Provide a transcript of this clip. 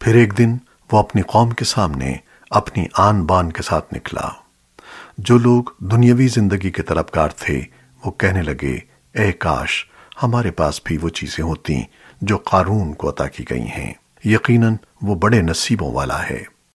پھر ایک دن وہ اپنی قوم کے سامنے اپنی آن بان کے ساتھ نکلا۔ جو لوگ دنیاوی زندگی کے طلبگار تھے، وہ کہنے لگے، اے کاش، ہمارے پاس بھی وہ چیزیں ہوتی جو قارون کو عطا کی گئی ہیں۔ یقیناً وہ بڑے نصیبوں والا ہے۔